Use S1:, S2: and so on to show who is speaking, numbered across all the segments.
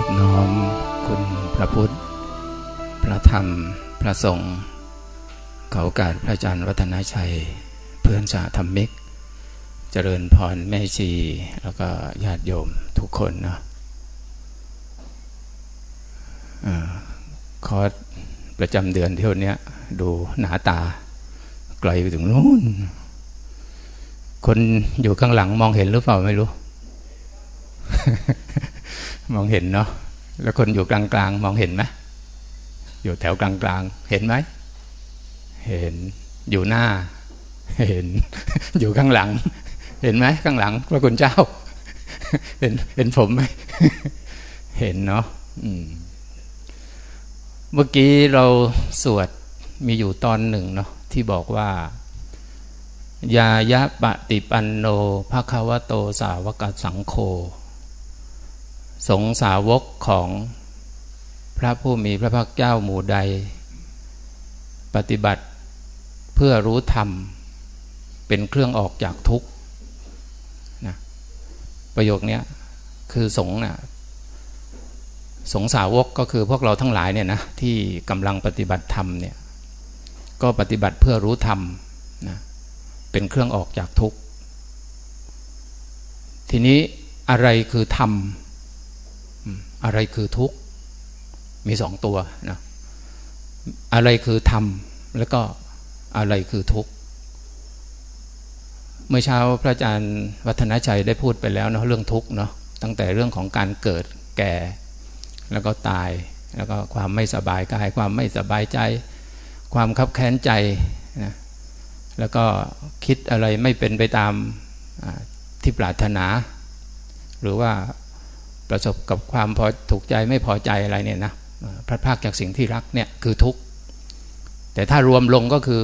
S1: ขอบน้อมคุณพระพุทธ พระธรรม พระสงฆ์เขากาสพระอาจารย์วัฒนาชัย เพื่อนสาธรรมิก เจริญพรแม่ชี แล้วก็ญาติโยมทุกคนเนาะคอร์สประจำเดือนเที่ยวนี้ดูหนาตา ไกลไปถึงนู้น คนอยู่ข้างหลังมองเห็นหรือเปล่าไม่รู้ มองเห็นเนาะแล้วคนอยู่กลางๆ มองเห็นไหมอยู่แถวกลางๆ เห็นไหม เห็นอยู่หน้า เห็น อยู่ข้างหลัง เห็นไหมข้างหลังพระคุณเจ้า เห็นเห็นผมไหมเห็นเนาะเมื่อกี้เราสวดมีอยู่ตอนหนึ่งเนาะที่บอกว่ายายะปฏิปันโนภะคะวะโตสาวกสังโฆ สงสาวกของพระผู้มีพระภาคเจ้าหมู่ใด ปฏิบัติเพื่อรู้ธรรม เป็นเครื่องออกจากทุกข์นะประโยคนี้คือสงนะ่ะสงสาวกก็คือพวกเราทั้งหลายเนี่ยนะที่กำลังปฏิบัติธรรมเนี่ยก็ปฏิบัติเพื่อรู้ธรรมนะเป็นเครื่องออกจากทุกข์ทีนี้อะไรคือธรรม อะไรคือทุกข์มีสองตัวนะอะไรคือธรรมแล้วก็อะไรคือทุกข์เมื่อเช้าพระอาจารย์วัฒนชัยได้พูดไปแล้วเนาะเรื่องทุกข์เนาะตั้งแต่เรื่องของการเกิดแก่ แล้วก็ตาย แล้วก็ความไม่สบายกาย ความไม่สบายใจ ความคับแค้นใจนะแล้วก็คิดอะไรไม่เป็นไปตามที่ปรารถนา หรือว่า ประสบกับความพอถูกใจไม่พอใจอะไรเนี่ยนะพระภาคจากสิ่งที่รักเนี่ยคือทุกข์แต่ถ้ารวมลงก็คือ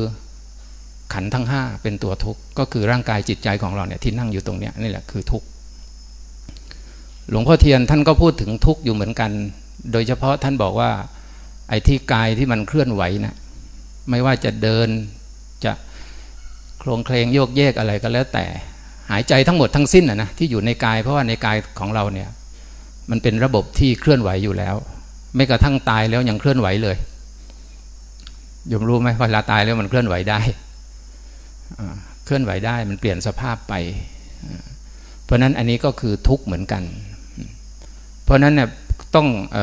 S1: ขันทั้งห้าเป็นตัวทุกข์ก็คือร่างกายจิตใจของเราเนี่ยที่นั่งอยู่ตรงเนี้ยนี่แหละคือทุกข์หลวงพ่อเทียนท่านก็พูดถึงทุกข์อยู่เหมือนกัน โดยเฉพาะท่านบอกว่าไอ้ที่กายที่มันเคลื่อนไหวนะไม่ว่าจะเดินจะโครงเคลงโยกเยกอะไรก็แล้วแต่หายใจทั้งหมดทั้งสิ้นนะที่อยู่ในกายเพราะว่าในกายของเราเนี่ย มันเป็นระบบที่เคลื่อนไหวอยู่แล้ว ไม่กระทั่งตายแล้วยังเคลื่อนไหวเลยยมรู้ไหมเวลาตายแล้วมันเคลื่อนไหวได้เคลื่อนไหวได้มันเปลี่ยนสภาพไป เพราะนั้นอันนี้ก็คือทุกข์เหมือนกัน เพราะนั้นเนี่ยต้องเอ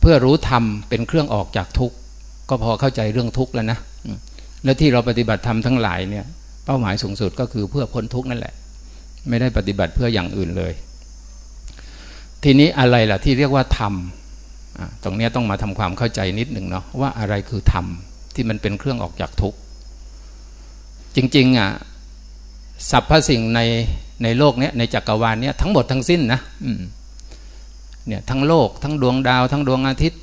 S1: เพื่อรู้ธรรมเป็นเครื่องออกจากทุกข์ก็พอเข้าใจเรื่องทุกข์แล้วนะแล้วที่เราปฏิบัติธรรมทั้งหลายเนี่ย เป้าหมายสูงสุดก็คือเพื่อพ้นทุกข์นั่นแหละ ไม่ได้ปฏิบัติเพื่ออย่างอื่นเลย ทีนี้อะไรล่ะที่เรียกว่าธรรมตรงนี้ต้องมาทำความเข้าใจนิดหนึ่งเนาะว่าอะไรคือธรรมที่มันเป็นเครื่องออกจากทุกข์จริงๆอะสรรพสิ่งในในโลกนี้ในจักรวาลนี้ทั้งหมดทั้งสิ้นนะเนี่ยทั้งโลกทั้งดวงดาว ทั้งดวงอาทิตย์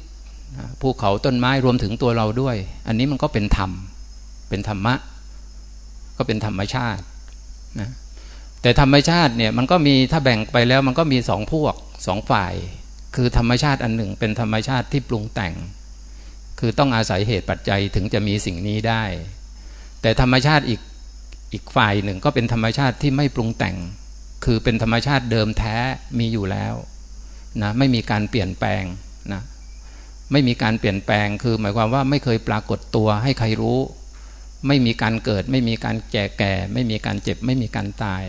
S1: ภูเขาต้นไม้รวมถึงตัวเราด้วย อันนี้มันก็เป็นธรรม เป็นธรรมะ ก็เป็นธรรมชาตินะแต่ธรรมชาติเนี่ยมันก็มีถ้าแบ่งไปแล้วมันก็มีสองพวก สองฝ่าย คือธรรมชาติอันหนึ่งเป็นธรรมชาติที่ปรุงแต่ง คือต้องอาศัยเหตุปัจจัยถึงจะมีสิ่งนี้ได้ แต่ธรรมชาติอีกอีกฝ่ายหนึ่งก็เป็นธรรมชาติที่ไม่ปรุงแต่ง คือเป็นธรรมชาติเดิมแท้มีอยู่แล้วนะไม่มีการเปลี่ยนแปลงนะไม่มีการเปลี่ยนแปลง คือหมายความว่าไม่เคยปรากฏตัวให้ใครรู้ ไม่มีการเกิด ไม่มีการแก่แก่ ไม่มีการเจ็บ ไม่มีการตาย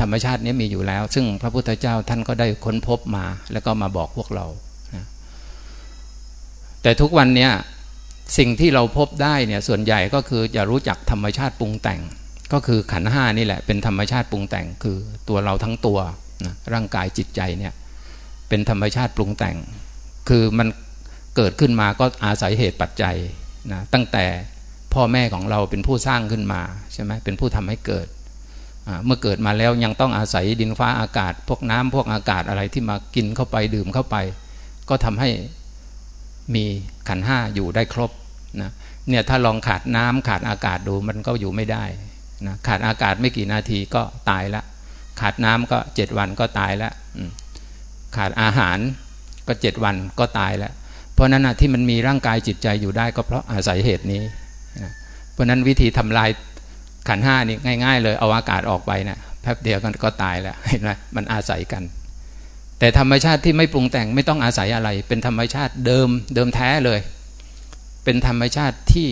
S1: ธรรมชาตินี้มีอยู่แล้ว ซึ่งพระพุทธเจ้าท่านก็ได้ค้นพบมา แล้วก็มาบอกพวกเรานะแต่ทุกวันนี้สิ่งที่เราพบได้เนี่ยส่วนใหญ่ก็คือจะรู้จักธรรมชาติปรุงแต่ง ก็คือขันห้านี่แหละ เป็นธรรมชาติปรุงแต่งคือตัวเราทั้งตัวนะร่างกายจิตใจเนี่ยเป็นธรรมชาติปรุงแต่ง คือมันเกิดขึ้นมาก็อาศัยเหตุปัจจัยนะตั้งแต่พ่อแม่ของเราเป็นผู้สร้างขึ้นมาใช่ไหมเป็นผู้ทำให้เกิด เมื่อเกิดมาแล้วยังต้องอาศัยดินฟ้าอากาศ พวกน้ำพวกอากาศอะไรที่มากินเข้าไปดื่มเข้าไป ก็ทำให้มีขันห้าอยู่ได้ครบนะเนี่ยถ้าลองขาดน้ำขาดอากาศดูมันก็อยู่ไม่ได้นะขาดอากาศไม่กี่นาทีก็ตายละ ขาดน้ำก็เจ็ดวันก็ตายล้วขาดอาหารก็เจ็ดวันก็ตายแล้ว เพราะนั้นนะที่มันมีร่างกายจิตใจอยู่ได้ก็เพราะอาศัยเหตุนี้นะเพราะนั้นวิธีทำลาย ขันห้านี่ง่าย ๆ เลยเอาอากาศออกไปเนะี่ยแป๊บเดียวกก็ตายแล้วเห็นไหมมันอาศัยกัน แต่ธรรมชาติที่ไม่ปรุงแต่งไม่ต้องอาศัยอะไร เป็นธรรมชาติเดิมเดิมแท้เลย เป็นธรรมชาติที่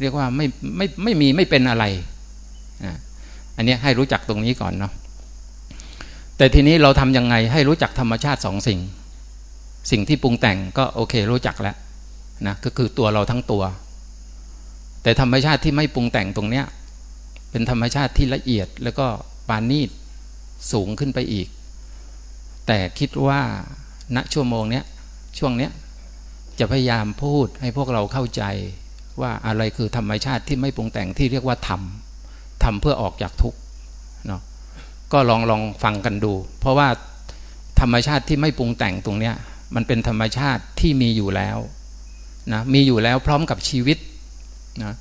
S1: เรียกว่าไม่ไม่ไม่มีไม่เป็นอะไรอันนี้ให้รู้จักตรงนี้ก่อนเนาะแต่ทีนี้เราทำยังไงให้รู้จักธรรมชาติสองสิ่ง สิ่งที่ปรุงแต่งก็โอเครู้จักแล้วนะก็คือตัวเราทั้งตัว แต่ธรรมชาติที่ไม่ปรุงแต่งตรงเนี้ย เป็นธรรมชาติที่ละเอียดแล้วก็ปานีตสูงขึ้นไปอีก แต่คิดว่าณชั่วโมงเนี้ยช่วงเนี้ยจะพยายามพูดให้พวกเราเข้าใจว่าอะไรคือธรรมชาติที่ไม่ปรุงแต่งที่เรียกว่าธรรมทำเพื่อออกจากทุกข์เนาะก็ลองลองฟังกันดู เพราะว่าธรรมชาติที่ไม่ปรุงแต่งตรงเนี้ยมันเป็นธรรมชาติที่มีอยู่แล้วนะมีอยู่แล้วพร้อมกับชีวิตนะ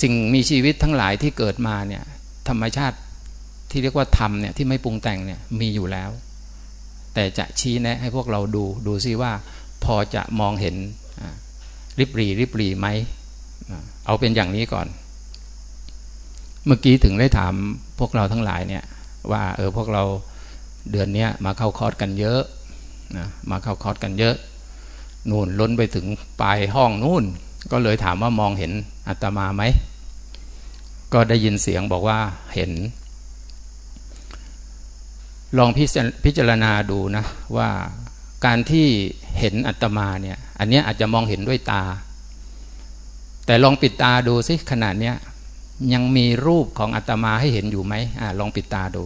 S1: สิ่งมีชีวิตทั้งหลายที่เกิดมาเนี่ยธรรมชาติที่เรียกว่าธรรมเนี่ยที่ไม่ปรุงแต่งเนี่ยมีอยู่แล้ว แต่จะชี้แนะให้พวกเราดูดูซิว่าพอจะมองเห็นริบรีริบรีไหมเอาเป็นอย่างนี้ก่อน เมื่อกี้ถึงได้ถามพวกเราทั้งหลายเนี่ยว่าเออพวกเราเดือนนี้มาเข้าคอร์สกันเยอะนะมาเข้าคอร์สกันเยอะนู่นล้นไปถึงปลายห้องนู่น ก็เลยถามว่ามองเห็นอาตมาไหม ก็ได้ยินเสียงบอกว่าเห็น ลองพิจารณาดูนะว่าการที่เห็นอาตมาเนี่ย อันนี้อาจจะมองเห็นด้วยตา แต่ลองปิดตาดูสิขนาดเนี้ยยังมีรูปของอาตมาให้เห็นอยู่ไหมอลองปิดตาดู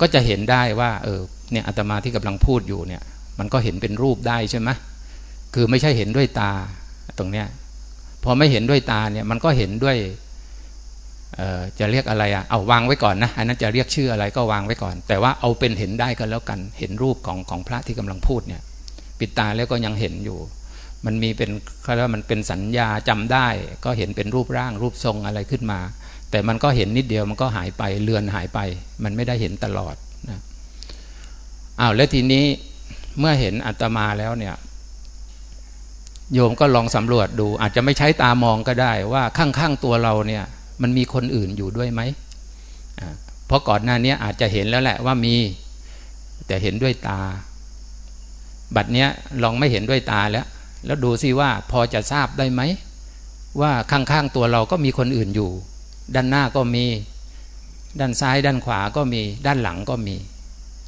S1: ก็จะเห็นได้ว่า เออเนี่ยอาตมาที่กำลังพูดอยู่เนี่ย มันก็เห็นเป็นรูปได้ใช่ไหม คือไม่ใช่เห็นด้วยตาตรงเนี้ยพอไม่เห็นด้วยตาเนี่ยมันก็เห็นด้วยจะเรียกอะไรอะเอาวางไว้ก่อนนะอันนั้นจะเรียกชื่ออะไรก็วางไว้ก่อน แต่ว่าเอาเป็นเห็นได้ก็แล้วกัน เห็นรูปของของพระที่กำลังพูดเนี่ย ปิดตาแล้วก็ยังเห็นอยู่ มันมีเป็นเขาเรียกว่ามันเป็นสัญญาจำได้ ก็เห็นเป็นรูปร่างรูปทรงอะไรขึ้นมา แต่มันก็เห็นนิดเดียวมันก็หายไปเลือนหายไป มันไม่ได้เห็นตลอดนะอ้าวแล้วทีนี้เมื่อเห็นอัตมาแล้วเนี่ย โยมก็ลองสำรวจดู อาจจะไม่ใช้ตามองก็ได้ว่าข้างๆตัวเราเนี่ย มันมีคนอื่นอยู่ด้วยไหมเพราะก่อนหน้านี้อาจจะเห็นแล้วแหละว่ามี แต่เห็นด้วยตา บัดเนี้ยลองไม่เห็นด้วยตาแล้ว แล้วดูซิว่าพอจะทราบได้ไหม ว่าข้างๆตัวเราก็มีคนอื่นอยู่ ด้านหน้าก็มี ด้านซ้าย ด้านขวาก็มี ด้านหลังก็มี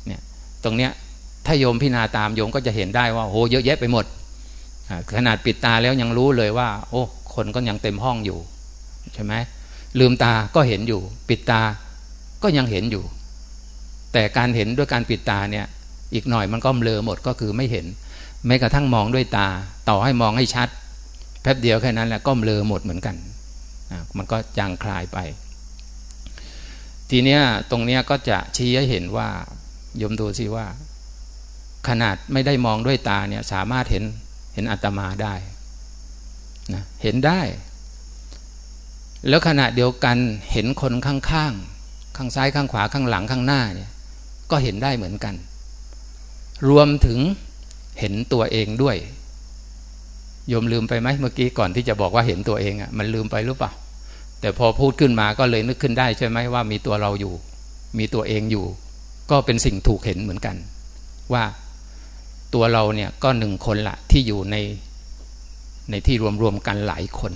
S1: เนี่ย ตรงเนี้ยถ้าโยมพิจารณาตามโยมก็จะเห็นได้ว่าโอ้เยอะแยะไปหมด ขนาดปิดตาแล้วยังรู้เลยว่า โอ้คนก็ยังเต็มห้องอยู่ใช่ไหมลืมตาก็เห็นอยู่ ปิดตาก็ยังเห็นอยู่ แต่การเห็นด้วยการปิดตาเนี่ย อีกหน่อยมันก็เบลอหมดก็คือไม่เห็นแม้กระทั่งมองด้วยตา ต่อให้มองให้ชัด แป๊บเดียวแค่นั้นแหละก็เบลอหมดเหมือนกันมันก็จางคลายไป ทีเนี้ยตรงเนี้ยก็จะชี้ให้เห็นว่ายมดูสิว่า ขนาดไม่ได้มองด้วยตาเนี่ยสามารถเห็น ห็นอาตมาได้นะเห็นได้ แล้วขณะเดียวกันเห็นคนข้างๆข้างซ้ายข้างขวาข้างหลังข้างหน้าเนี่ยก็เห็นได้เหมือนกัน รวมถึงเห็นตัวเองด้วยโยมลืมไปไหมเมื่อกี้ก่อนที่จะบอกว่าเห็นตัวเองอะ่ะมันลืมไปหรือเปล่าแต่พอพูดขึ้นมาก็เลยนึกขึ้นได้ใช่ไหมว่ามีตัวเราอยู่ มีตัวเองอยู่ ก็เป็นสิ่งถูกเห็นเหมือนกัน ว่า ตัวเราเนี่ยก็หนึ่งคนละที่อยู่ในในที่รวมๆกันหลายคน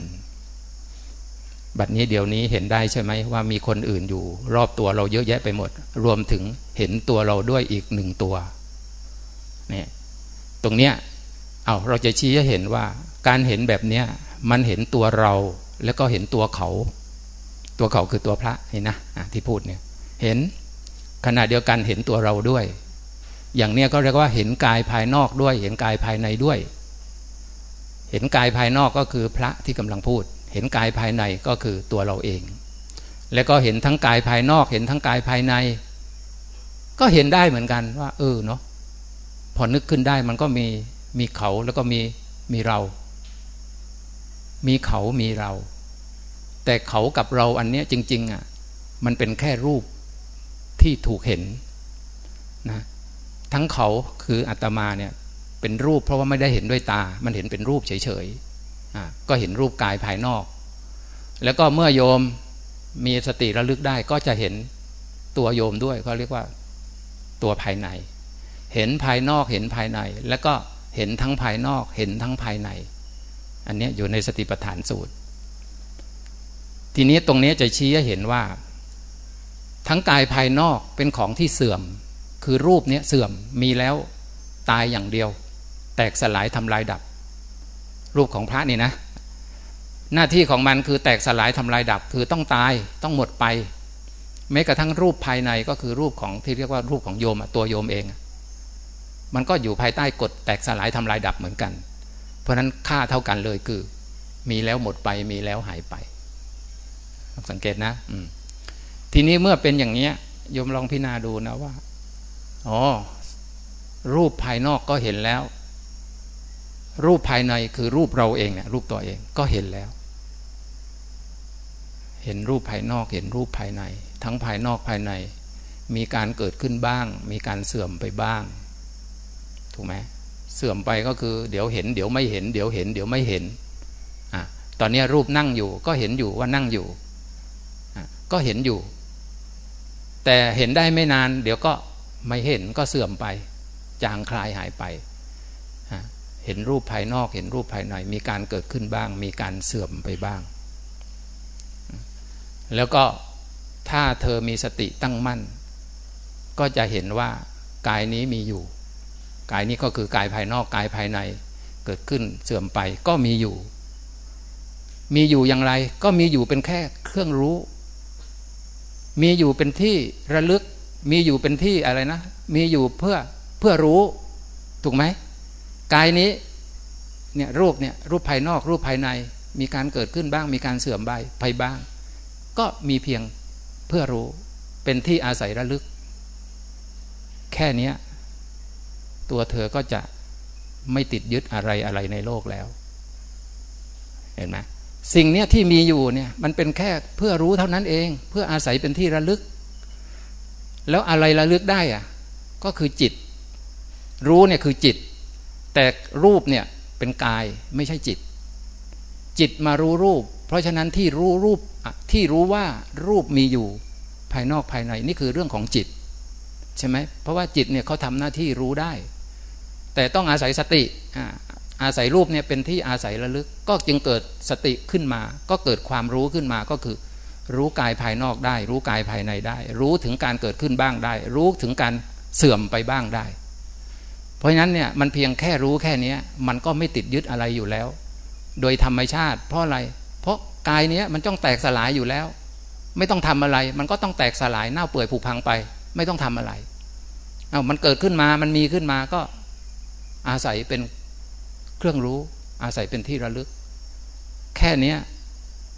S1: บัดนี้เดี๋ยวนี้เห็นได้ใช่ไหมว่ามีคนอื่นอยู่ รอบตัวเราเยอะแยะไปหมด รวมถึงเห็นตัวเราด้วยอีกหนึ่งตัวเนี่ยตรงเนี้ยเอาเราจะชี้ให้เห็นว่าการเห็นแบบเนี้ยมันเห็นตัวเราแล้วก็เห็นตัวเขา ตัวเขาคือตัวพระเห็นนะที่พูดเนี่ยเห็นขณะเดียวกันเห็นตัวเราด้วย อย่างเนี้ยก็เรียกว่าเห็นกายภายนอกด้วย เห็นกายภายในด้วย เห็นกายภายนอกก็คือพระที่กำลังพูด เห็นกายภายในก็คือตัวเราเอง แล้วก็เห็นทั้งกายภายนอก เห็นทั้งกายภายใน ก็เห็นได้เหมือนกันว่า เออเนาะพอนึกขึ้นได้มันก็มีมีเขาแล้วก็มีมีเรา มีเขามีเรา แต่เขากับเราอันเนี้ยจริง ๆอะมันเป็นแค่รูปที่ถูกเห็นนะ ทั้งเขาคืออาตมาเนี่ยเป็นรูปเพราะว่าไม่ได้เห็นด้วยตา มันเห็นเป็นรูปเฉยๆก็เห็นรูปกายภายนอก แล้วก็เมื่อโยมมีสติระลึกได้ก็จะเห็นตัวโยมด้วยเขาเรียกว่าตัวภายใน เห็นภายนอกเห็นภายใน แล้วก็เห็นทั้งภายนอกเห็นทั้งภายใน อันนี้อยู่ในสติปัฏฐานสูตร ทีนี้ตรงนี้จะชี้ให้เห็นว่า ทั้งกายภายนอกเป็นของที่เสื่อม คือรูปเนี้ยเสื่อมมีแล้วตายอย่างเดียว แตกสลายทำลายดับ รูปของพระนี่นะ หน้าที่ของมันคือแตกสลายทำลายดับ คือต้องตายต้องหมดไป แม้กระทั่งรูปภายในก็คือรูปของที่เรียกว่ารูปของโยมตัวโยมเอง มันก็อยู่ภายใต้กฎแตกสลายทำลายดับเหมือนกัน เพราะนั้นค่าเท่ากันเลยคือ มีแล้วหมดไปมีแล้วหายไป สังเกตนะอืทีนี้เมื่อเป็นอย่างนี้โยมลองพิจารณาดูนะว่า อ๋อ รูปภายนอกก็เห็นแล้ว รูปภายในคือรูปเราเองเนี่ยรูปตัวเองก็เห็นแล้ว เห็นรูปภายนอกเห็นรูปภายใน ทั้งภายนอกภายใน มีการเกิดขึ้นบ้าง มีการเสื่อมไปบ้าง ถูกไหมเสื่อมไปก็คือ เดี๋ยวเห็น เดี๋ยวไม่เห็น เดี๋ยวเห็น เดี๋ยวไม่เห็นอะตอนนี้รูปนั่งอยู่ ก็เห็นอยู่ว่านั่งอยู่อะก็เห็นอยู่ แต่เห็นได้ไม่นาน เดี๋ยวก็ ไม่เห็นก็เสื่อมไป จางคลายหายไป เห็นรูปภายนอกเห็นรูปภายในมีการเกิดขึ้นบ้าง มีการเสื่อมไปบ้าง แล้วก็ถ้าเธอมีสติตั้งมั่น ก็จะเห็นว่ากายนี้มีอยู่ กายนี้ก็คือกายภายนอกกายภายในเกิดขึ้นเสื่อมไปก็มีอยู่ มีอยู่อย่างไร ก็มีอยู่เป็นแค่เครื่องรู้ มีอยู่เป็นที่ระลึก มีอยู่เป็นที่อะไรนะ มีอยู่เพื่อเพื่อรู้ ถูกไหมกายนี้เนี่ยรูปเนี่ยรูปภายนอกรูปภายใน มีการเกิดขึ้นบ้าง มีการเสื่อมไปไปบ้าง ก็มีเพียงเพื่อรู้เป็นที่อาศัยระลึก แค่นี้ตัวเธอก็จะไม่ติดยึดอะไรอะไรในโลกแล้ว เห็นไหมสิ่งเนี้ยที่มีอยู่เนี่ยมันเป็นแค่เพื่อรู้เท่านั้นเอง เพื่ออาศัยเป็นที่ระลึก แล้วอะไรระลึกได้อะก็คือจิต รู้เนี่ยคือจิต แต่รูปเนี่ยเป็นกายไม่ใช่จิต จิตมารู้รูป เพราะฉะนั้นที่รู้รูปที่รู้ว่ารูปมีอยู่ภายนอกภายในนี่คือเรื่องของจิต ใช่ไหมเพราะว่าจิตเนี่ยเขาทำหน้าที่รู้ได้ แต่ต้องอาศัยสติอาศัยรูปเนี่ยเป็นที่อาศัยระลึก ก็จึงเกิดสติขึ้นมา ก็เกิดความรู้ขึ้นมาก็คือ รู้กายภายนอกได้ รู้กายภายในได้ รู้ถึงการเกิดขึ้นบ้างได้ รู้ถึงการเสื่อมไปบ้างได้ เพราะฉะนั้นเนี่ยมันเพียงแค่รู้แค่นี้มันก็ไม่ติดยึดอะไรอยู่แล้ว โดยธรรมชาติ เพราะอะไร เพราะกายเนี้ยมันต้องแตกสลายอยู่แล้ว ไม่ต้องทำอะไร มันก็ต้องแตกสลายเน่าเปื่อยผุพังไป ไม่ต้องทำอะไรเอามันเกิดขึ้นมามันมีขึ้นมาก็อาศัยเป็นเครื่องรู้ อาศัยเป็นที่ระลึก แค่นี้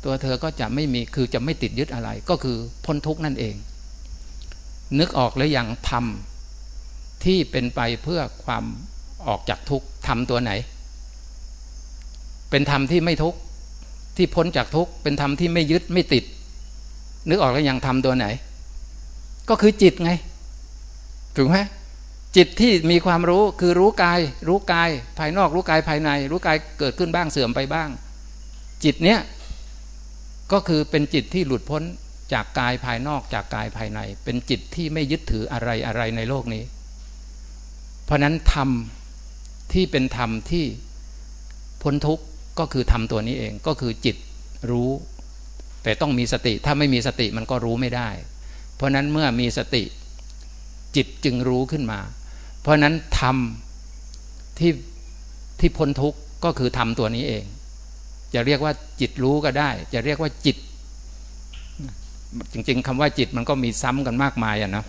S1: ตัวเธอก็จะไม่มีคือจะไม่ติดยึดอะไร ก็คือพ้นทุกนั่นเอง นึกออกแล้วอย่างทำที่เป็นไปเพื่อความออกจากทุกทำตัวไหน เป็นธรรมที่ไม่ทุกที่พ้นจากทุกเป็นธรรมที่ไม่ยึดไม่ติด นึกออกแล้วอย่างทำตัวไหน ก็คือจิตไง ถูกไหมจิตที่มีความรู้คือรู้กาย รู้กาย ภายนอกรู้กายภายใน รู้กายเกิดขึ้นบ้างเสื่อมไปบ้าง จิตเนี้ย ก็คือเป็นจิตที่หลุดพ้นจากกายภายนอกจากกายภายใน เป็นจิตที่ไม่ยึดถืออะไรอะไรในโลกนี้ เพราะนั้นธรรมที่เป็นธรรมที่พ้นทุกข์ก็คือธรรมตัวนี้เองก็คือจิตรู้ แต่ต้องมีสติถ้าไม่มีสติมันก็รู้ไม่ได้ เพราะนั้นเมื่อมีสติจิตจึงรู้ขึ้นมา เพราะนั้นธรรมที่ที่พ้นทุกข์ก็คือธรรมตัวนี้เอง จะเรียกว่าจิตรู้ก็ได้ จะเรียกว่าจิต จริง ๆคำว่าจิตมันก็มีซ้ำกันมากมายอะนะ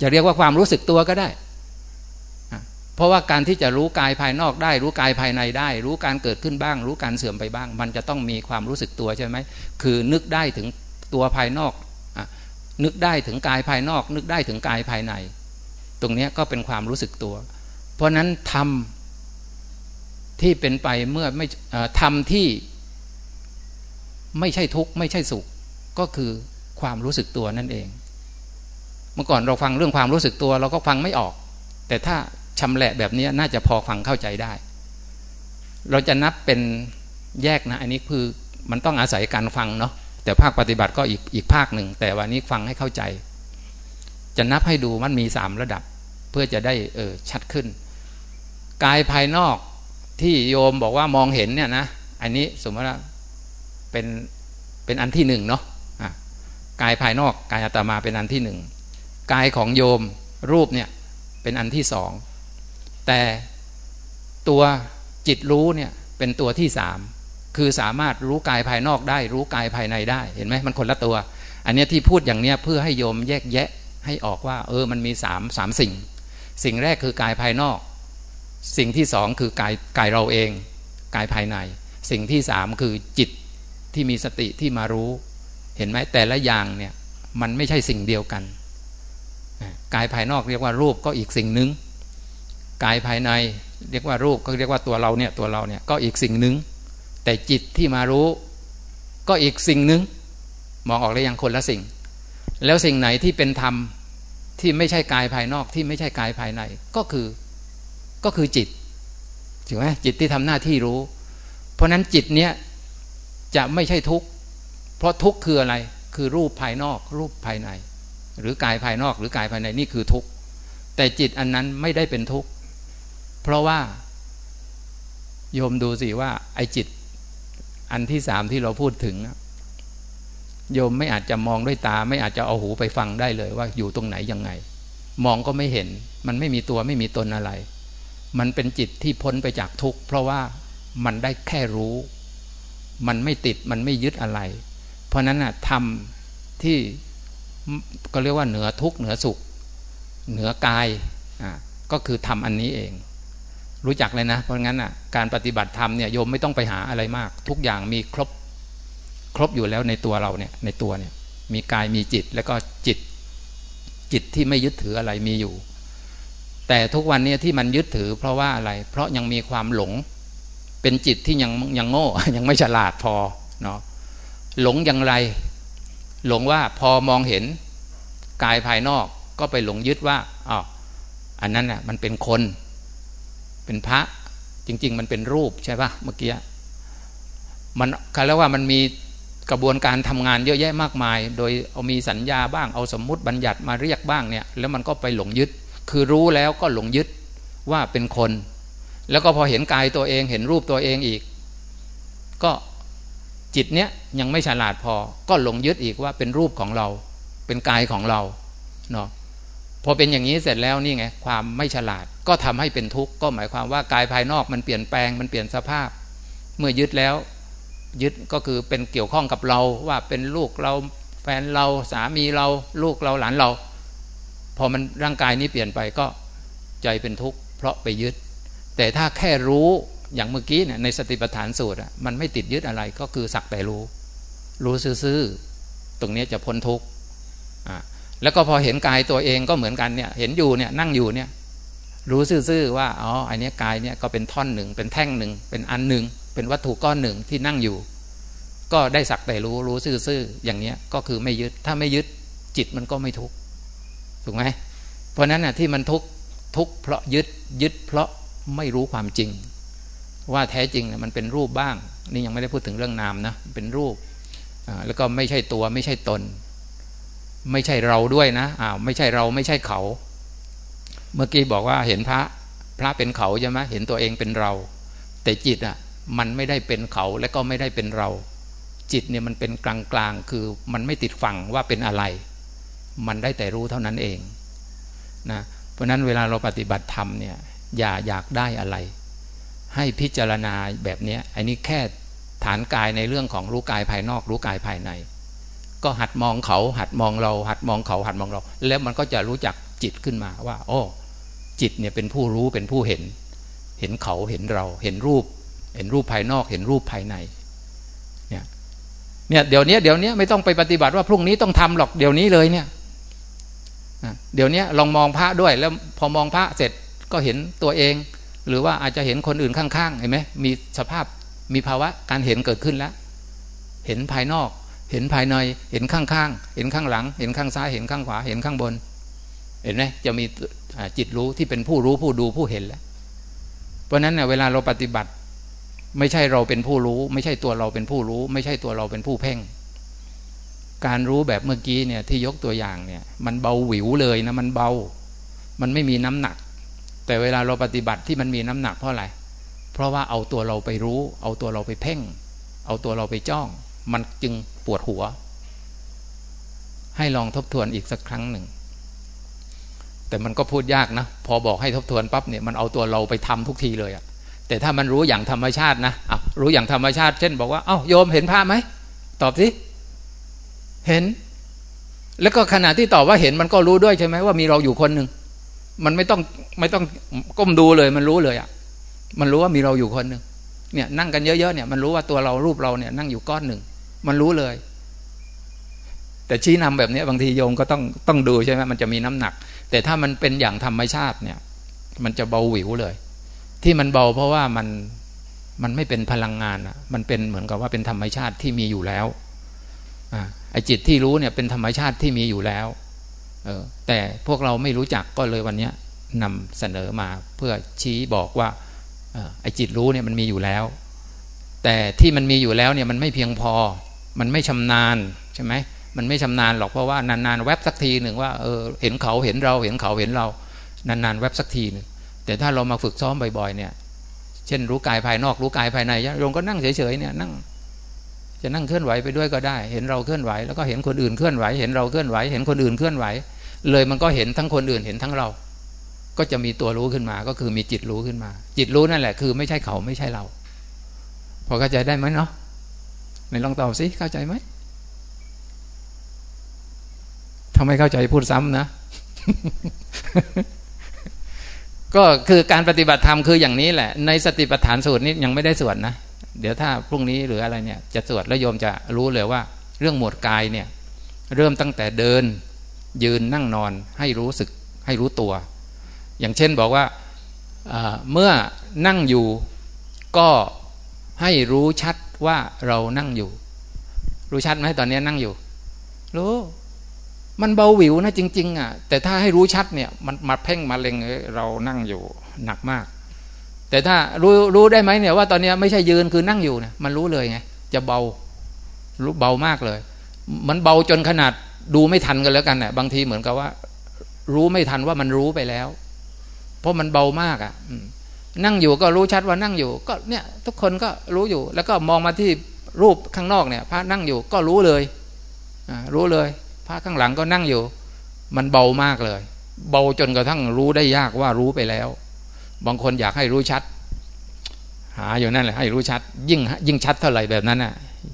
S1: จะเรียกว่าความรู้สึกตัวก็ได้ เพราะว่าการที่จะรู้กายภายนอกได้ รู้กายภายในได้ รู้การเกิดขึ้นบ้าง รู้การเสื่อมไปบ้าง มันจะต้องมีความรู้สึกตัวใช่ไหมคือนึกได้ถึงตัวภายนอกนึกได้ถึงกายภายนอก นึกได้ถึงกายภายใน ตรงนี้ก็เป็นความรู้สึกตัว เพราะนั้นทำ ที่เป็นไปเมื่อไม่ทำที่ไม่ใช่ทุกข์ไม่ใช่สุข ก็คือความรู้สึกตัวนั่นเอง เมื่อก่อนเราฟังเรื่องความรู้สึกตัว เราก็ฟังไม่ออก แต่ถ้าชำแหละแบบนี้น่าจะพอฟังเข้าใจได้ เราจะนับเป็นแยกนะ อันนี้คือมันต้องอาศัยการฟังเนาะแต่ภาคปฏิบัติก็อีกอีกภาคหนึ่ง แต่วันนี้ฟังให้เข้าใจ จะนับให้ดูมันมีสามระดับ เพื่อจะได้เออชัดขึ้น กายภายนอก ที่โยมบอกว่ามองเห็นเนี่ยนะอันนี้สมมติว่าเป็นเป็นอันที่หนึ่งเนาะกายภายนอกกายอัตมาเป็นอันที่หนึ่งกายของโยมรูปเนี่ยเป็นอันที่สองแต่ตัวจิตรู้เนี่ยเป็นตัวที่สามคือสามารถรู้กายภายนอกได้ รู้กายภายในได้เห็นไหมมันคนละตัว อันนี้ที่พูดอย่างเนี้ยเพื่อให้โยมแยกแยะให้ออกว่า เออมันมีสามสามสิ่ง สิ่งแรกคือกายภายนอก สิ่งที่สองคือกายกายเราเองกายภายใน สิ่งที่สามคือจิตที่มีสติที่มารู้ เห็นไหมแต่ละอย่างเนี่ยมันไม่ใช่สิ่งเดียวกัน กายภายนอกเรียกว่ารูปก็อีกสิ่งหนึ่งกายภายในเรียกว่ารูปก็เรียกว่าตัวเราเนี่ยตัวเราเนี่ยก็อีกสิ่งหนึ่งแต่จิตที่มารู้ก็อีกสิ่งหนึ่งมองออกแล้ยังคนละสิ่ง แล้วสิ่งไหนที่เป็นธรรมที่ไม่ใช่กายภายนอกที่ไม่ใช่กายภายในก็คือ ก็คือจิตถูกไหมจิตที่ทำหน้าที่รู้ เพราะนั้นจิตเนี้ยจะไม่ใช่ทุกข์เพราะทุกข์คืออะไรคือรูปภายนอก รูปภายใน หรือกายภายนอก หรือกายภายในนี่คือทุกข์แต่จิตอันนั้นไม่ได้เป็นทุกข์เพราะว่าโยมดูสิว่าไอ้จิตอันที่สามที่เราพูดถึงโยมไม่อาจจะมองด้วยตา ไม่อาจจะเอาหูไปฟังได้เลยว่าอยู่ตรงไหนยังไง มองก็ไม่เห็น มันไม่มีตัวไม่มีตนอะไร มันเป็นจิตที่พ้นไปจากทุกข์เพราะว่ามันได้แค่รู้ มันไม่ติดมันไม่ยึดอะไร เพราะนั้นน่ะทำที่ก็เรียกว่าเหนือทุกข์เหนือสุข เหนือกายอ่าก็คือทำอันนี้เอง รู้จักเลยนะ เพราะงั้นอะการปฏิบัติธรรมเนี่ยโยมไม่ต้องไปหาอะไรมาก ทุกอย่างมีครบครบอยู่แล้วในตัวเราเนี่ยในตัวเนี่ยมีกายมีจิตแล้วก็จิต จิตที่ไม่ยึดถืออะไรมีอยู่ แต่ทุกวันนี้ที่มันยึดถือเพราะว่าอะไร เพราะยังมีความหลง เป็นจิตที่ยังยังโง่ ยังไม่ฉลาดพอเนาะหลงอย่างไร หลงว่าพอมองเห็นกายภายนอกก็ไปหลงยึดว่าอ๋ออันนั้นอะมันเป็นคน เป็นพระจริง ๆ มันเป็นรูปใช่ปะเมื่อกี้มันคำแล้วว่ามันมีกระบวนการทำงานเยอะแยะมากมาย โดยเอามีสัญญาบ้างเอาสมมุติบัญญัติมาเรียกบ้างเนี่ย แล้วมันก็ไปหลงยึด คือรู้แล้วก็หลงยึดว่าเป็นคน แล้วก็พอเห็นกายตัวเองเห็นรูปตัวเองอีก ก็จิตเนี้ยยังไม่ฉลาดพอ ก็หลงยึดอีกว่าเป็นรูปของเรา เป็นกายของเราเนาะพอเป็นอย่างนี้เสร็จแล้วนี่ไงความไม่ฉลาดก็ทำให้เป็นทุกข์ก็หมายความว่ากายภายนอกมันเปลี่ยนแปลงมันเปลี่ยนสภาพ เมื่อยึดแล้ว ยึดก็คือเป็นเกี่ยวข้องกับเราว่าเป็นลูกเราแฟนเราสามีเราลูกเราหลานเรา พอมันร่างกายนี้เปลี่ยนไปก็ใจเป็นทุกข์เพราะไปยึด แต่ถ้าแค่รู้อย่างเมื่อกี้เนี่ยในสติปัฏฐานสูตรมันไม่ติดยึดอะไรก็คือสักแต่รู้ รู้ซื่อๆตรงนี้จะพ้นทุกข์แล้วก็พอเห็นกายตัวเองก็เหมือนกันเนี่ยเห็นอยู่เนี่ยนั่งอยู่เนี่ยรู้ซื่อๆว่าอ๋ออันนี้กายเนี่ยก็เป็นท่อนหนึ่งเป็นแท่งหนึ่งเป็นอันหนึ่งเป็นวัตถุก้อนหนึ่งที่นั่งอยู่ ก็ได้สักแต่รู้รู้ซื่อๆอย่างเนี้ยก็คือไม่ยึดถ้าไม่ยึดจิตมันก็ไม่ทุกข์ ถูกไหมเพราะนั้นน่ะที่มันทุกข์ทุกข์เพราะยึดยึดเพราะไม่รู้ความจริง ว่าแท้จริงมันเป็นรูปบ้าง นี่ยังไม่ได้พูดถึงเรื่องนามนะเป็นรูปแล้วก็ไม่ใช่ตัวไม่ใช่ตน ไม่ใช่เราด้วยนะอ้าวไม่ใช่เราไม่ใช่เขา เมื่อกี้บอกว่าเห็นพระพระเป็นเขาใช่ไหมเห็นตัวเองเป็นเรา แต่จิตอะมันไม่ได้เป็นเขาและก็ไม่ได้เป็นเรา จิตเนี่ยมันเป็นกลางๆ คือมันไม่ติดฝั่งว่าเป็นอะไร มันได้แต่รู้เท่านั้นเองนะเพราะนั้นเวลาเราปฏิบัติธรรมเนี่ยอย่าอยากได้อะไร ให้พิจารณาแบบนี้อันนี้แค่ฐานกายในเรื่องของรู้กายภายนอก รู้กายภายใน ก็หัดมองเขาหัดมองเรา หัดมองเขาหัดมองเรา แล้วมันก็จะรู้จักจิตขึ้นมาว่า โอ้จิตเนี่ยเป็นผู้รู้เป็นผู้เห็น เห็นเขาเห็นเราเห็นรูป เห็นรูปภายนอก เห็นรูปภายในเนี่ยเนี่ยเดี๋ยวนี้เดี๋ยวนี้ไม่ต้องไปปฏิบัติว่าพรุ่งนี้ต้องทำหรอกเดี๋ยวนี้เลยเนี่ย เดี๋ยวนี้ลองมองพระด้วย แล้วพอมองพระเสร็จก็เห็นตัวเอง หรือว่าอาจจะเห็นคนอื่นข้างๆเห็นไหมมีสภาพมีภาวะการเห็นเกิดขึ้นแล้ว เห็นภายนอก เห็นภายใน เห็นข้างๆ เห็นข้างหลัง เห็นข้างซ้าย เห็นข้างขวา เห็นข้างบน เห็นไหมจะมีจิตรู้ที่เป็นผู้รู้ผู้ดูผู้เห็นแล้ว เพราะนั้นเนี่ยเวลาเราปฏิบัติ ไม่ใช่เราเป็นผู้รู้ ไม่ใช่ตัวเราเป็นผู้รู้ ไม่ใช่ตัวเราเป็นผู้เพ่ง การรู้แบบเมื่อกี้เนี่ยที่ยกตัวอย่างเนี่ย มันเบาหวิวเลยนะมันเบา มันไม่มีน้ำหนัก แต่เวลาเราปฏิบัติที่มันมีน้ำหนักเพราะอะไร เพราะว่าเอาตัวเราไปรู้ เอาตัวเราไปเพ่ง เอาตัวเราไปจ้อง มันจึงปวดหัว ให้ลองทบทวนอีกสักครั้งหนึ่ง แต่มันก็พูดยากนะ พอบอกให้ทบทวนปั๊บเนี่ยมันเอาตัวเราไปทำทุกทีเลยอะแต่ถ้ามันรู้อย่างธรรมชาตินะอะรู้อย่างธรรมชาติ เช่น บอกว่า เอ้าโยมเห็นภาพไหมตอบสิ เห็น แล้วก็ขณะที่ตอบว่าเห็นมันก็รู้ด้วยใช่ไหมว่ามีเราอยู่คนหนึ่งมันไม่ต้องไม่ต้องก้มดูเลย มันรู้เลยอะมันรู้ว่ามีเราอยู่คนหนึ่งเนี่ยนั่งกันเยอะๆเนี่ยมันรู้ว่าตัวเรารูปเราเนี่ยนั่งอยู่ก้อนหนึ่งมันรู้เลย แต่ชี้นำแบบนี้บางทีโยมก็ต้องต้องดูใช่ไหมมันจะมีน้ำหนัก แต่ถ้ามันเป็นอย่างธรรมชาติเนี่ย มันจะเบาหวิวเลย ที่มันเบาเพราะว่ามันมันไม่เป็นพลังงานอะมันเป็นเหมือนกับว่าเป็นธรรมชาติที่มีอยู่แล้วอ่า อจิตที่รู้เนี่ยเป็นธรรมชาติที่มีอยู่แล้วเออแต่พวกเราไม่รู้จักก็เลยวันนี้นำเสนอมาเพื่อชี้บอกว่าไอ้จิตรู้เนี่ยมันมีอยู่แล้ว แต่ที่มันมีอยู่แล้วเนี่ยมันไม่เพียงพอ มันไม่ชำนาญใช่ไหมมันไม่ชำนาญหรอกเพราะว่านานๆแวบสักทีหนึ่งว่าเออเห็นเขาเห็นเราเห็นเขาเห็นเรา นานๆแวบสักทีหนึ่งแต่ถ้าเรามาฝึกซ้อมบ่อยๆเนี่ย เช่นรู้กายภายนอกรู้กายภายในโยมก็นั่งเฉยๆเนี่ยนั่ง จะนั่งเคลื่อนไหวไปด้วยก็ได้ เห็นเราเคลื่อนไหวแล้วก็เห็นคนอื่นเคลื่อนไหว เห็นเราเคลื่อนไหว เห็นคนอื่นเคลื่อนไหว เลยมันก็เห็นทั้งคนอื่นเห็นทั้งเรา ก็จะมีตัวรู้ขึ้นมา ก็คือมีจิตรู้ขึ้นมา จิตรู้นั่นแหละ คือไม่ใช่เขาไม่ใช่เรา พอเข้าใจได้ไหมเนาะไหนลองตอบสิเข้าใจไหมทำไมเข้าใจพูดซ้ำนะ ก็คือการปฏิบัติธรรมคืออย่างนี้แหละ ในสติปัฏฐานสูตรนี้ยังไม่ได้สวดนะ เดี๋ยวถ้าพรุ่งนี้หรืออะไรเนี่ยจะสวดแล้วโยมจะรู้เลยว่า เรื่องหมวดกายเนี่ยเริ่มตั้งแต่เดินยืนนั่งนอนให้รู้สึกให้รู้ตัว อย่างเช่นบอกว่าเมื่อนั่งอยู่ก็ให้รู้ชัดว่าเรานั่งอยู่ รู้ชัดไหมตอนนี้นั่งอยู่ รู้ มันเบาหวิวนะจริง ๆอะแต่ถ้าให้รู้ชัดเนี่ยมันมาเพ่งมาเล็งเรานั่งอยู่หนักมาก แต่ถ้ารู้รู้ได้ไหมเนี่ยว่าตอนนี้ไม่ใช่ยืนคือนั่งอยู่เนี่ยมันรู้เลยไงจะเบารู้เบามากเลย มันเบาจนขนาดดูไม่ทันกันแล้วกันเนี่ยบางทีเหมือนกับว่า รู้ไม่ทันว่ามันรู้ไปแล้ว เพราะมันเบามากอะ่ะนั่งอยู่ก็รู้ชัดว่านั่งอยู่ ก็เนี่ย ทุกคนก็รู้อยู่ แล้วก็มองมาที่รูปข้างนอกเนี่ย พระนั่งอยู่ก็รู้เลยรู้เลย พระข้างหลังก็นั่งอยู่ มันเบามากเลย เบาจนกระทั่งรู้ได้ยากว่ารู้ไปแล้ว บางคนอยากให้รู้ชัด หาอยู่นั่นแหละให้รู้ชัด ยิ่งยิ่งชัดเท่าไหร่แบบนั้นอะ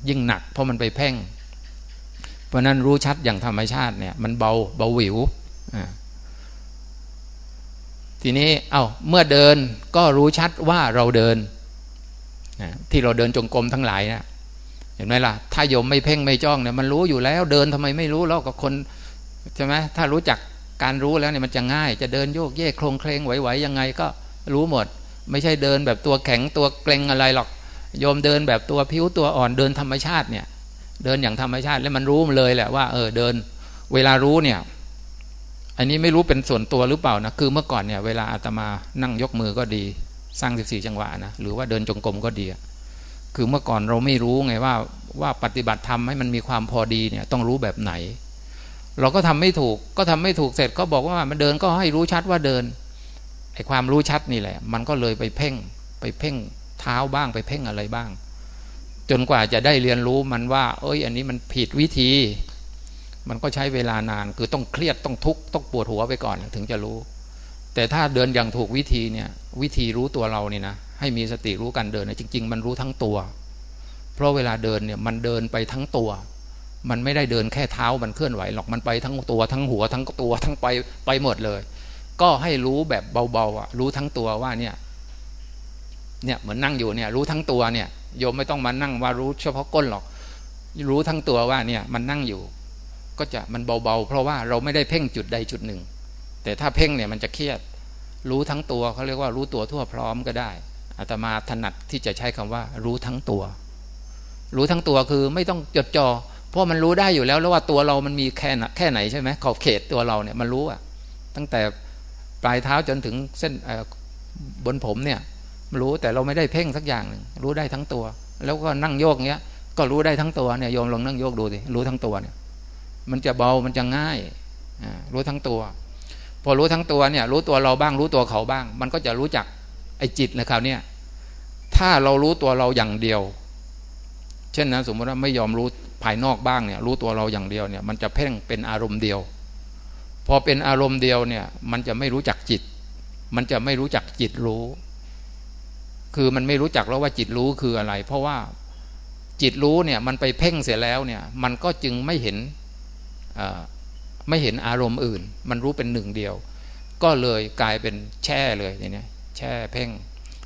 S1: ยิ่งหนักเพราะมันไปเพ่ง เพราะนั้นรู้ชัดอย่างธรรมชาติเนี่ย มันเบาเบาหวิวอ่าทีนี้เอา้าเมื่อเดินก็รู้ชัดว่าเราเดินที่เราเดินจงกรมทั้งหลายนะเห็นไหมล่ะ ถ้าโยมไม่เพ่งไม่จ้องเนี่ยมันรู้อยู่แล้วเดินทำไมไม่รู้แล้วกับคนใช่ไหมถ้ารู้จักการรู้แล้วเนี่ยมันจะง่าย จะเดินโยกเยกโครงเคลงไหวๆยังไงก็ รู้หมด ไม่ใช่เดินแบบตัวแข็งตัวเกรงอะไรหรอกโยมเดินแบบตัวผิวตัวอ่อนเดินธรรมชาติเนี่ย เดินอย่างธรรมชาติแล้วมันรู้เลยแหละว่าเออเดิน เวลารู้เนี่ย อันนี้ไม่รู้เป็นส่วนตัวหรือเปล่านะคือเมื่อก่อนเนี่ย เวลาอาตมานั่งยกมือก็ดี สร้างสิบสี่จังหวะนะหรือว่าเดินจงกรมก็ดีคือเมื่อก่อนเราไม่รู้ไงว่าว่าปฏิบัติธรรมให้มันมีความพอดีเนี่ยต้องรู้แบบไหน เราก็ทำไม่ถูกก็ทำไม่ถูกเสร็จก็บอกว่ามันเดินก็ให้รู้ชัดว่าเดิน ไอ้ความรู้ชัดนี่แหละ มันก็เลยไปเพ่ง ไปเพ่งเท้าบ้างไปเพ่งอะไรบ้าง จนกว่าจะได้เรียนรู้มันว่า เอ้ย อันนี้มันผิดวิธี มันก็ใช้เวลานาน คือต้องเครียดต้องทุกข์ต้องปวดหัวไปก่อนถึงจะรู้ แต่ถ้าเดินอย่างถูกวิธีเนี่ย วิธีรู้ตัวเราเนี่ยนะให้มีสติรู้การเดินนี่ยจริง ๆ มันรู้ทั้งตัว เพราะเวลาเดินเนี่ยมันเดินไปทั้งตัว มันไม่ได้เดินแค่เท้ามันเคลื่อนไหวหรอกมันไปทั้งตัวทั้งหัวทั้งตัวทั้งไปไปหมดเลย ก็ให้รู้แบบเบาๆรู้ทั้งตัวว่าเนี่ยเนี่ยเหมือนนั่งอยู่เนี่ยรู้ทั้งตัวเนี่ยโยมไม่ต้องมานั่งว่ารู้เฉพาะก้นหรอก รู้ทั้งตัวว่าเนี่ยมันนั่งอยู่ ก็จะมันเบาๆ เพราะว่าเราไม่ได้เพ่งจุดใดจุดหนึ่ง แต่ถ้าเพ่งเนี่ยมันจะเครียด รู้ทั้งตัวเขาเรียกว่ารู้ตัวทั่วพร้อมก็ได้อาตมาถนัดที่จะใช้คำว่า รู้ทั้งตัว รู้ทั้งตัวคือไม่ต้องจดจอ่อเพราะมันรู้ได้อยู่แล้วแล้วว่าตัวเรามันมีแค่แค่ไหนใช่ไหมขอบเขตตัวเราเนี่ยมันรู้อะตั้งแต่ ปลายเท้าจนถึงเส้นบนผมเนี่ยรู้แต่เราไม่ได้เพ่งสักอย่างหนึ่งรู้ได้ทั้งตัว แล้วก็นั่งโยกเงี้ยก็รู้ได้ทั้งตัวเนี่ยโยมลองนั่งโยกดูสิรู้ทั้งตัวเนี่ยมันจะเบามันจะง่ายรู้ทั้งตัว พอรู้ทั้งตัวเนี่ยรู้ตัวเราบ้างรู้ตัวเขาบ้าง มันก็จะรู้จักไอ้จิตนะคราวนี้ถ้าเรารู้ตัวเราอย่างเดียว เช่นนะสมมติว่าไม่ยอมรู้ภายนอกบ้างเนี่ยรู้ตัวเราอย่างเดียวเนี่ยมันจะเพ่งเป็นอารมณ์เดียว อเป็นอารมณ์เดียวเนี่ยมันจะไม่รู้จักจิต มันจะไม่รู้จักจิตรู้ คือมันไม่รู้จักแล้วว่าจิตรู้คืออะไร เพราะว่าจิตรู้เนี่ยมันไปเพ่งเสียแล้วเนี่ยมันก็จึงไม่เห็นไม่เห็นอารมณ์อื่น มันรู้เป็นหนึ่งเดียว ก็เลยกลายเป็นแช่เลยเนี่ยแช่เพ่ง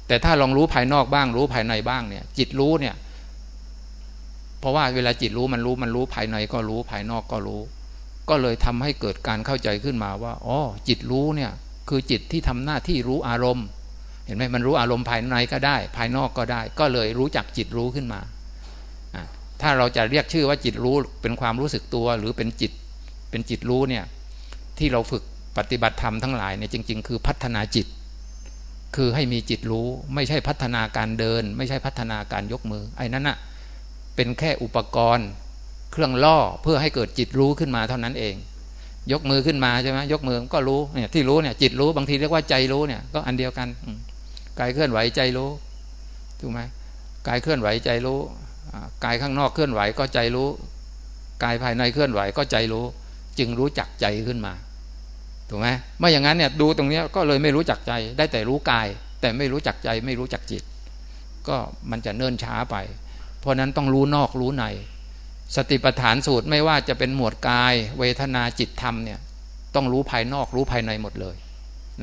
S1: แต่ถ้าลองรู้ภายนอกบ้างรู้ภายในบ้างเนี่ยจิตรู้เนี่ยเพราะว่าเวลาจิตรู้มันรู้มันรู้ภายในก็รู้ภายนอกก็รู้ ก็เลยทำให้เกิดการเข้าใจขึ้นมาว่าอ๋อจิตรู้เนี่ยคือจิตที่ทำหน้าที่รู้อารมณ์ เห็นไหมมันรู้อารมณ์ภายในก็ได้ ภายนอกก็ได้ ก็เลยรู้จักจิตรู้ขึ้นมาถ้าเราจะเรียกชื่อว่าจิตรู้เป็นความรู้สึกตัวหรือเป็นจิตเป็นจิตรู้เนี่ยที่เราฝึกปฏิบัติธรรมทั้งหลายเนี่ยจริง ๆ คือพัฒนาจิต คือให้มีจิตรู้ไม่ใช่พัฒนาการเดิน ไม่ใช่พัฒนาการยกมือไอ้นั้นน่ะเป็นแค่อุปกรณ์ เครื่องล่อเพื่อให้เกิดจิตรู้ขึ้นมาเท่านั้นเอง ยกมือขึ้นมาใช่ไหมยกมือก็รู้เนี่ยที่รู้เนี่ยจิตรู้บางทีเรียกว่าใจรู้เนี่ยก็อันเดียวกันกายเคลื่อนไหวใจรู้ถูกไหมกายเคลื่อนไหวใจรู้กายข้างนอกเคลื่อนไหวก็ใจรู้ กายภายในเคลื่อนไหวก็ใจรู้ จึงรู้จักใจขึ้นมาถูกไหมไม่อย่างนั้นเนี่ยดูตรงนี้ก็เลยไม่รู้จักใจ ได้แต่รู้กาย แต่ไม่รู้จักใจไม่รู้จักจิต ก็มันจะเนิ่นช้าไป เพราะนั้นต้องรู้นอกรู้ใน สติปัฏฐานสูตรไม่ว่าจะเป็นหมวดกาย เวทนาจิตธรรมเนี่ยต้องรู้ภายนอกรู้ภายในหมดเลย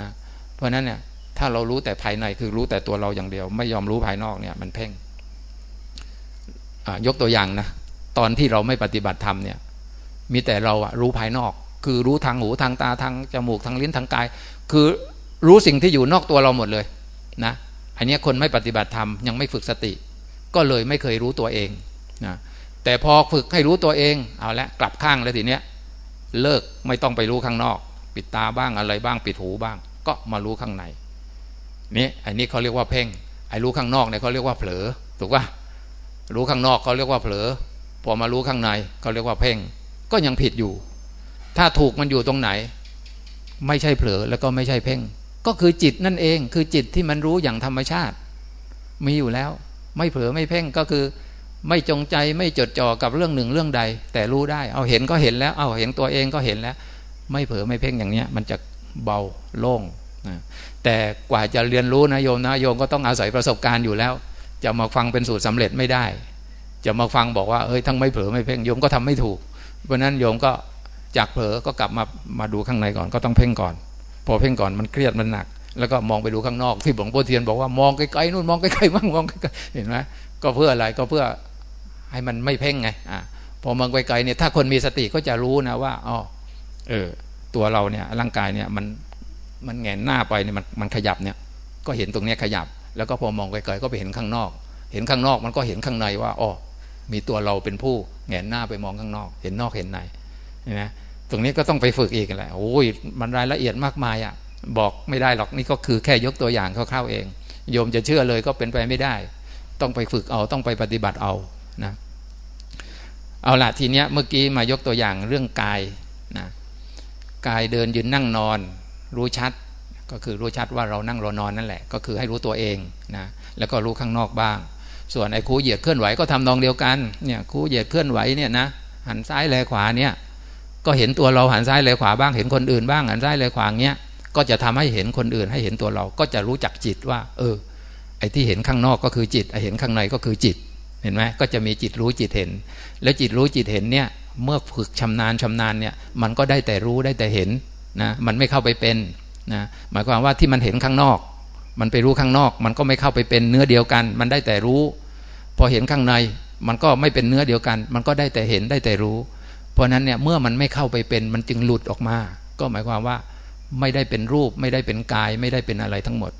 S1: นะเพราะนั้นเนี่ยถ้าเรารู้แต่ภายในคือรู้แต่ตัวเราอย่างเดียว ไม่ยอมรู้ภายนอกเนี่ยมันเพ่งยกตัวอย่างนะตอนที่เราไม่ปฏิบัติธรรมเนี่ยมีแต่เราอะรู้ภายนอก คือรู้ทางหูทางตาทางจมูกทางลิ้นทางกาย คือรู้สิ่งที่อยู่นอกตัวเราหมดเลยนะอันนี้คนไม่ปฏิบัติธรรมยังไม่ฝึกสติ ก็เลยไม่เคยรู้ตัวเองนะ แต่พอฝึกให้รู้ตัวเองเอาละกลับข้างแล้วทีเนี้ยเลิกไม่ต้องไปรู้ข้างนอก ปิดตาบ้างอะไรบ้างปิดหูบ้าง ก็มารู้ข้างในนี่อันนี้เขาเรียกว่าเพ่งไอ้รู้ข้างนอกเนี่ยเขาเรียกว่าเผลอถูกป่ะรู้ข้างนอกเขาเรียกว่าเผลอ พอมารู้ข้างในเขาเรียกว่าเพ่ง ก็ยังผิดอยู่ ถ้าถูกมันอยู่ตรงไหน ไม่ใช่เผลอแล้วก็ไม่ใช่เพ่ง ก็คือจิตนั่นเอง คือจิตที่มันรู้อย่างธรรมชาติ มีอยู่แล้ว ไม่เผลอไม่เพ่งก็คือ ไม่จงใจไม่จดจ่อกับเรื่องหนึ่งเรื่องใด แต่รู้ได้ เอาเห็นก็เห็นแล้ว เอาเห็นตัวเองก็เห็นแล้ว ไม่เผลอไม่เพ่งอย่างเนี้ย มันจะเบาโล่งนะแต่กว่าจะเรียนรู้นะโยมนะโยมก็ต้องอาศัยประสบการณ์อยู่แล้ว จะมาฟังเป็นสูตรสำเร็จไม่ได้ จะมาฟังบอกว่าเอ้ยทั้งไม่เผลอไม่เพ่งโยมก็ทำไม่ถูก เพราะนั้นโยมก็จากเผลอก็กลับมามาดูข้างในก่อนก็ต้องเพ่งก่อน พอเพ่งก่อนมันเครียดมันหนัก แล้วก็มองไปดูข้างนอกที่หลวงพ่อเทียนบอกว่ามองไกลๆนู่นมองไกลๆมั่งมองไกลๆเห็นไหมก็เพื่ออะไรก็เพื่อ ให้มันไม่เพ่งไงอ่าพอมองไกลๆเนี่ยถ้าคนมีสติก็จะรู้นะว่าอ๋อเออ ตัวเราเนี่ยร่างกายเนี่ยมันมันแงนหน้าไปเนี่ยมันมันขยับเนี่ย ก็เห็นตรงเนี้ยขยับ แล้วก็พอมองไกลๆก็ไปเห็นข้างนอก เห็นข้างนอกมันก็เห็นข้างในว่าอ๋อมีตัวเราเป็นผู้แงนหน้าไปมองข้างนอก เห็นนอกเห็นในนไหมตรงนี้ก็ต้องไปฝึกอีกแหละโอ้ยมันรายละเอียดมากมายอะบอกไม่ได้หรอกนี่ก็คือแค่ยกตัวอย่างคร่าวๆเอง โยมจะเชื่อเลยก็เป็นไปไม่ได้ ต้องไปฝึกเอาต้องไปปฏิบัติเอา นะเอาละทีเนี้ยเมื่อกี้มายกตัวอย่างเรื่องกายนะกายเดินยืนนั่งนอน รู้ชัดก็คือรู้ชัดว่าเรานั่งรอนอนนั่นแหละ ก็คือให้รู้ตัวเองนะแล้วก็รู้ข้างนอกบ้าง ส่วนไอ้คูเหยียดเคลื่อนไหวก็ทำนองเดียวกันเนี่ยคูเหยียดเคลื่อนไหวเนี่ยนะหันซ้ายแลขวาเนี่ยก็เห็นตัวเราหันซ้ายแลขวาบ้างเห็นคนอื่นบ้างหันซ้ายแลขวาเงี้ยก็จะทำให้เห็นคนอื่นให้เห็นตัวเราก็จะรู้จักจิตว่า เออ ไอ้ที่เห็นข้างนอกก็คือจิตไอ้เห็นข้างในก็คือจิต เห็นไหมก็จะมีจิตรู้จิตเห็น แล้วจิตรู้จิตเห็นเนี่ยเมื่อฝึกชำนาญชำนาญเนี่ยมันก็ได้แต่รู้ได้แต่เห็นนะมันไม่เข้าไปเป็นนะหมายความว่าที่มันเห็นข้างนอก มันไปรู้ข้างนอก มันก็ไม่เข้าไปเป็นเนื้อเดียวกัน มันได้แต่รู้ พอเห็นข้างในมันก็ไม่เป็นเนื้อเดียวกัน มันก็ได้แต่เห็นได้แต่รู้ เพราะนั้นเนี่ยเมื่อมันไม่เข้าไปเป็นมันจึงหลุดออกมา ก็หมายความว่าไม่ได้เป็นรูป ไม่ได้เป็นกาย ไม่ได้เป็นอะไรทั้งหมด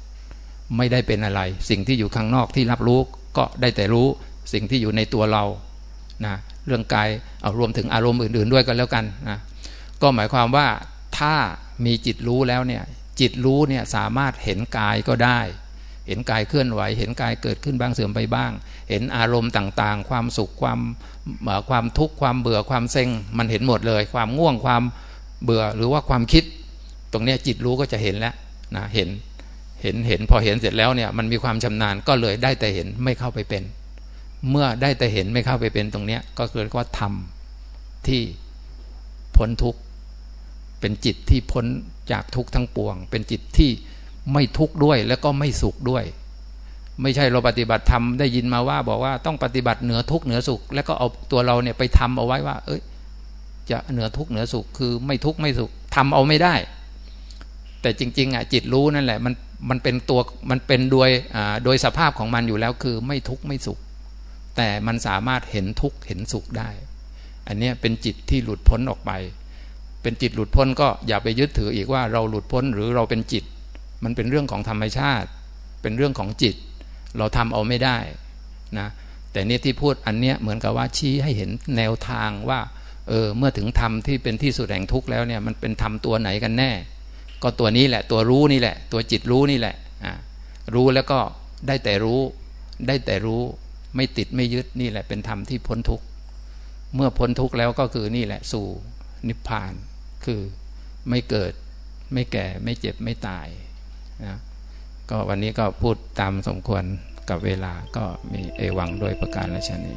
S1: ไม่ได้เป็นอะไร สิ่งที่อยู่ข้างนอกที่รับรู้ก็ได้แต่รู้ สิ่งที่อยู่ในตัวเรานะเรื่องกายเอารวมถึงอารมณ์อื่น ๆ ด้วยกันแล้วกันนะก็หมายความว่าถ้ามีจิตรู้แล้วเนี่ยจิตรู้เนี่ยสามารถเห็นกายก็ได้ เห็นกายเคลื่อนไหว เห็นกายเกิดขึ้นบ้างเสื่อมไปบ้าง เห็นอารมณ์ต่างๆ ความสุขความความทุกข์ความเบื่อความเซ็งมันเห็นหมดเลย ความง่วงความเบื่อหรือว่าความคิด ตรงนี้จิตรู้ก็จะเห็นแล้วนะเห็นเห็นเห็นพอเห็นเสร็จแล้วเนี่ยมันมีความชำนาญก็เลยได้แต่เห็นไม่เข้าไปเป็น เมื่อได้แต่เห็นไม่เข้าไปเป็นตรงเนี้ย ก็คือว่าทำที่พ้นทุกข์เป็นจิตที่พ้นจากทุกข์ทั้งปวง เป็นจิตที่ไม่ทุกข์ด้วยแล้วก็ไม่สุขด้วย ไม่ใช่เราปฏิบัติธรรมได้ยินมาว่า บอกว่าต้องปฏิบัติเหนือทุกข์เหนือสุข แล้วก็เอาตัวเราเนี่ยไปทำเอาไว้ว่า เอ้ย จะเหนือทุกข์เหนือสุขคือไม่ทุกข์ไม่สุขทำเอาไม่ได้ แต่จริง ๆอะจิตรู้นั่นแหละมันมันเป็นตัวมันเป็นโดยโดยสภาพของมันอยู่แล้วคือไม่ทุกข์ไม่สุข แต่มันสามารถเห็นทุกข์เห็นสุขได้ อันนี้เป็นจิตที่หลุดพ้นออกไป เป็นจิตหลุดพ้นก็อย่าไปยึดถืออีกว่าเราหลุดพ้นหรือเราเป็นจิต มันเป็นเรื่องของธรรมชาติ เป็นเรื่องของจิต เราทำเอาไม่ได้นะแต่นี่ที่พูดอันเนี้ยเหมือนกับว่าชี้ให้เห็นแนวทางว่าเออเมื่อถึงธรรมที่เป็นที่สุดแห่งทุกข์แล้วเนี่ยมันเป็นธรรมตัวไหนกันแน่ ก็ตัวนี้แหละตัวรู้นี่แหละ ตัวจิตรู้นี่แหละอ่ารู้แล้วก็ได้แต่รู้ ได้แต่รู้ ไม่ติดไม่ยึดนี่แหละเป็นธรรมที่พ้นทุกข์เมื่อพ้นทุกข์แล้วก็คือนี่แหละสู่นิพพาน คือไม่เกิดไม่แก่ไม่เจ็บไม่ตายนะก็วันนี้ก็พูดตามสมควรกับเวลาก็มีเอวังโดยประการละชนี